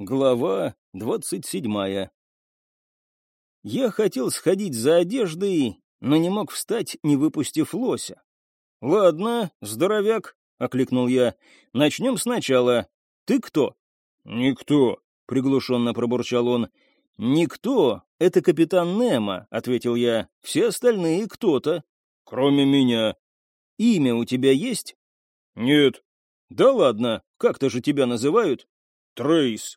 Глава двадцать седьмая. Я хотел сходить за одеждой, но не мог встать, не выпустив лося. «Ладно, здоровяк», — окликнул я, — «начнем сначала. Ты кто?» «Никто», — приглушенно пробурчал он. «Никто, это капитан Немо», — ответил я. «Все остальные кто-то». «Кроме меня». «Имя у тебя есть?» «Нет». «Да ладно, как-то же тебя называют?» «Трейс».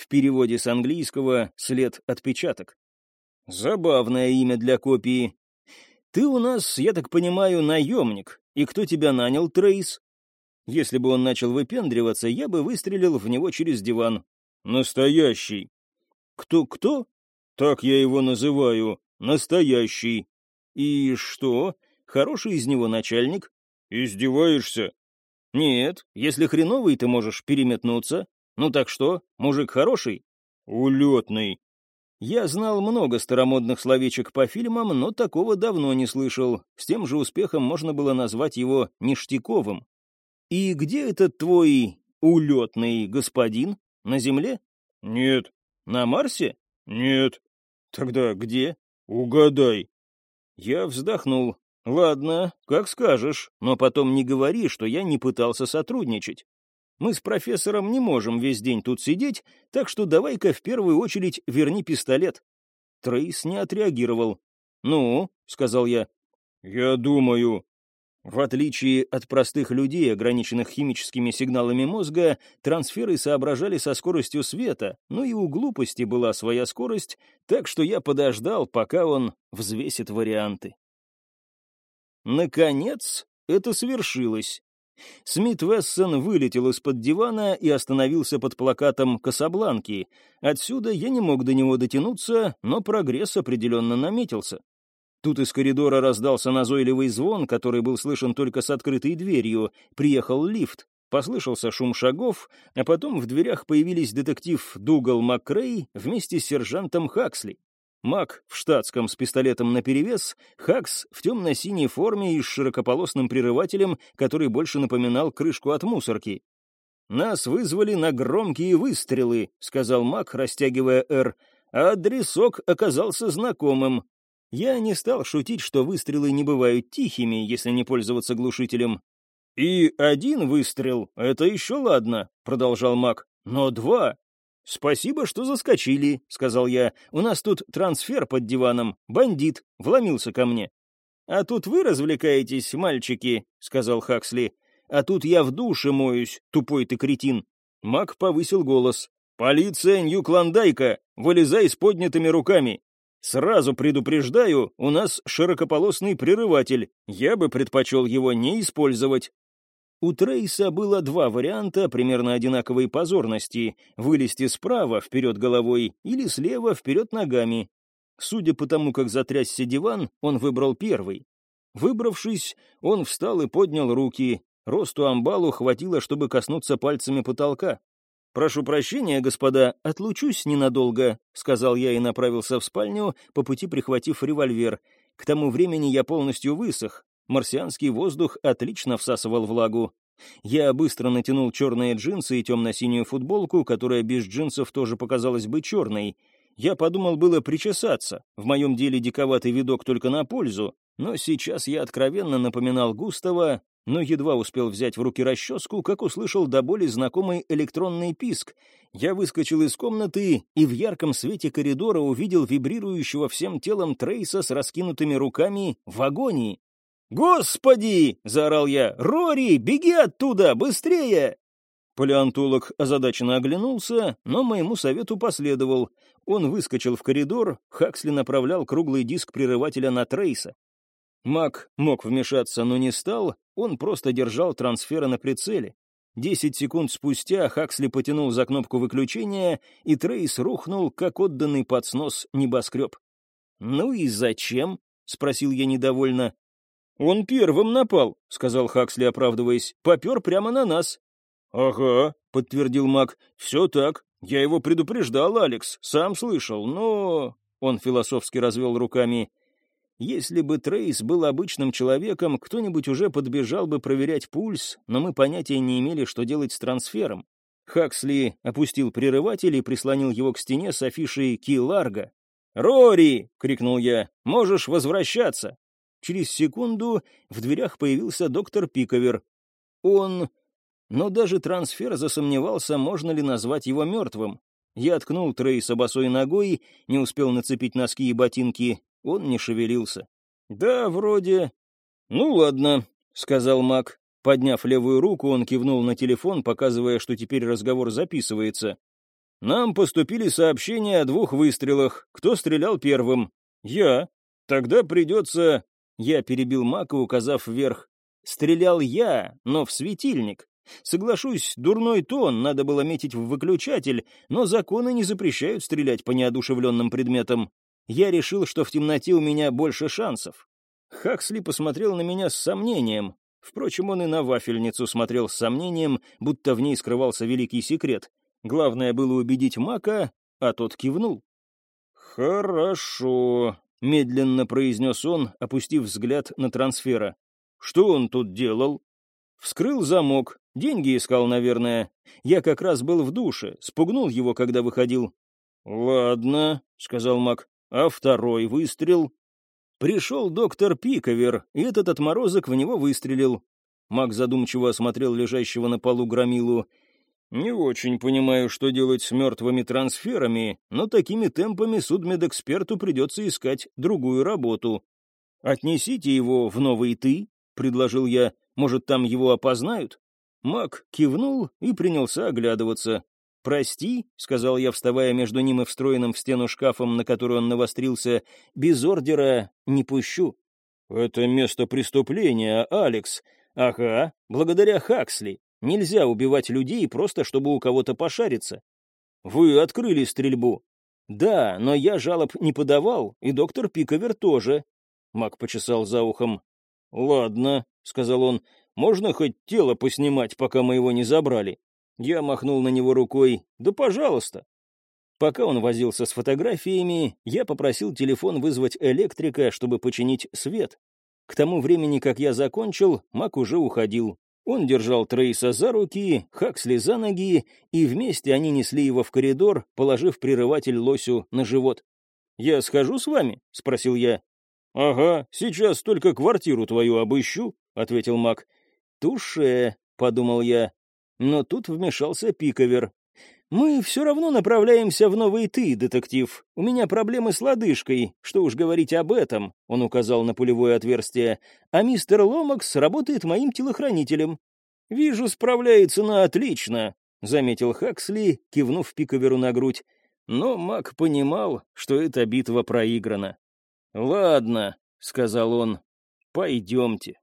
В переводе с английского «след отпечаток». Забавное имя для копии. Ты у нас, я так понимаю, наемник. И кто тебя нанял, Трейс? Если бы он начал выпендриваться, я бы выстрелил в него через диван. Настоящий. Кто-кто? Так я его называю. Настоящий. И что? Хороший из него начальник? Издеваешься? Нет, если хреновый, ты можешь переметнуться. Ну так что, мужик хороший? Улетный. Я знал много старомодных словечек по фильмам, но такого давно не слышал. С тем же успехом можно было назвать его ништяковым. И где этот твой улетный господин? На Земле? Нет. На Марсе? Нет. Тогда где? Угадай. Я вздохнул. Ладно, как скажешь, но потом не говори, что я не пытался сотрудничать. Мы с профессором не можем весь день тут сидеть, так что давай-ка в первую очередь верни пистолет». Трейс не отреагировал. «Ну», — сказал я. «Я думаю». В отличие от простых людей, ограниченных химическими сигналами мозга, трансферы соображали со скоростью света, но и у глупости была своя скорость, так что я подождал, пока он взвесит варианты. Наконец, это свершилось. Смит Вессон вылетел из-под дивана и остановился под плакатом «Касабланки». Отсюда я не мог до него дотянуться, но прогресс определенно наметился. Тут из коридора раздался назойливый звон, который был слышен только с открытой дверью. Приехал лифт. Послышался шум шагов, а потом в дверях появились детектив Дугал МакКрей вместе с сержантом Хаксли. Мак в штатском с пистолетом наперевес, Хакс в темно-синей форме и с широкополосным прерывателем, который больше напоминал крышку от мусорки. «Нас вызвали на громкие выстрелы», — сказал Мак, растягивая «Р», а адресок оказался знакомым. Я не стал шутить, что выстрелы не бывают тихими, если не пользоваться глушителем. «И один выстрел — это еще ладно», — продолжал Мак, — «но два «Спасибо, что заскочили», — сказал я. «У нас тут трансфер под диваном. Бандит. Вломился ко мне». «А тут вы развлекаетесь, мальчики», — сказал Хаксли. «А тут я в душе моюсь, тупой ты кретин». Мак повысил голос. «Полиция Нью-Клондайка! Вылезай с поднятыми руками! Сразу предупреждаю, у нас широкополосный прерыватель. Я бы предпочел его не использовать. У Трейса было два варианта примерно одинаковой позорности — вылезти справа вперед головой или слева вперед ногами. Судя по тому, как затрясся диван, он выбрал первый. Выбравшись, он встал и поднял руки. Росту амбалу хватило, чтобы коснуться пальцами потолка. «Прошу прощения, господа, отлучусь ненадолго», — сказал я и направился в спальню, по пути прихватив револьвер. К тому времени я полностью высох, Марсианский воздух отлично всасывал влагу. Я быстро натянул черные джинсы и темно-синюю футболку, которая без джинсов тоже показалась бы черной. Я подумал было причесаться. В моем деле диковатый видок только на пользу. Но сейчас я откровенно напоминал Густава, но едва успел взять в руки расческу, как услышал до боли знакомый электронный писк. Я выскочил из комнаты и в ярком свете коридора увидел вибрирующего всем телом Трейса с раскинутыми руками в агонии. «Господи!» — заорал я. «Рори, беги оттуда! Быстрее!» Палеонтолог озадаченно оглянулся, но моему совету последовал. Он выскочил в коридор, Хаксли направлял круглый диск прерывателя на Трейса. Мак мог вмешаться, но не стал, он просто держал трансфера на прицеле. Десять секунд спустя Хаксли потянул за кнопку выключения, и Трейс рухнул, как отданный под снос небоскреб. «Ну и зачем?» — спросил я недовольно. «Он первым напал», — сказал Хаксли, оправдываясь. «Попер прямо на нас». «Ага», — подтвердил Мак. «Все так. Я его предупреждал, Алекс. Сам слышал, но...» Он философски развел руками. «Если бы Трейс был обычным человеком, кто-нибудь уже подбежал бы проверять пульс, но мы понятия не имели, что делать с трансфером. Хаксли опустил прерыватель и прислонил его к стене с афишей «Ки Ларго». «Рори!» — крикнул я. «Можешь возвращаться!» Через секунду в дверях появился доктор Пиковер. Он... Но даже трансфер засомневался, можно ли назвать его мертвым. Я ткнул Трейса босой ногой, не успел нацепить носки и ботинки. Он не шевелился. «Да, вроде...» «Ну ладно», — сказал Мак. Подняв левую руку, он кивнул на телефон, показывая, что теперь разговор записывается. «Нам поступили сообщения о двух выстрелах. Кто стрелял первым?» «Я. Тогда придется...» Я перебил Мака, указав вверх. «Стрелял я, но в светильник. Соглашусь, дурной тон, надо было метить в выключатель, но законы не запрещают стрелять по неодушевленным предметам. Я решил, что в темноте у меня больше шансов. Хаксли посмотрел на меня с сомнением. Впрочем, он и на вафельницу смотрел с сомнением, будто в ней скрывался великий секрет. Главное было убедить Мака, а тот кивнул. «Хорошо», — медленно произнес он, опустив взгляд на трансфера. «Что он тут делал?» Вскрыл замок, деньги искал, наверное. Я как раз был в душе, спугнул его, когда выходил. «Ладно», — сказал Мак, — «а второй выстрел?» Пришел доктор Пиковер, и этот отморозок в него выстрелил. Мак задумчиво осмотрел лежащего на полу громилу. «Не очень понимаю, что делать с мертвыми трансферами, но такими темпами судмедэксперту придется искать другую работу. Отнесите его в новый ты», — предложил я. «Может, там его опознают?» Мак кивнул и принялся оглядываться. «Прости», — сказал я, вставая между ним и встроенным в стену шкафом, на который он навострился, — «без ордера не пущу». «Это место преступления, Алекс». «Ага, благодаря Хаксли. Нельзя убивать людей просто, чтобы у кого-то пошариться». «Вы открыли стрельбу». «Да, но я жалоб не подавал, и доктор Пиковер тоже». Мак почесал за ухом. «Ладно», — сказал он, — «можно хоть тело поснимать, пока мы его не забрали?» Я махнул на него рукой «Да пожалуйста». Пока он возился с фотографиями, я попросил телефон вызвать электрика, чтобы починить свет. К тому времени, как я закончил, Мак уже уходил. Он держал Трейса за руки, Хаксли за ноги, и вместе они несли его в коридор, положив прерыватель лосю на живот. «Я схожу с вами?» — спросил я. «Ага, сейчас только квартиру твою обыщу», — ответил Мак. «Туше», — подумал я, но тут вмешался Пиковер. «Мы все равно направляемся в новый ты, детектив. У меня проблемы с лодыжкой, что уж говорить об этом», — он указал на пулевое отверстие. «А мистер Ломакс работает моим телохранителем». «Вижу, справляется на отлично», — заметил Хаксли, кивнув Пиковеру на грудь. Но Мак понимал, что эта битва проиграна. «Ладно», — сказал он, — «пойдемте».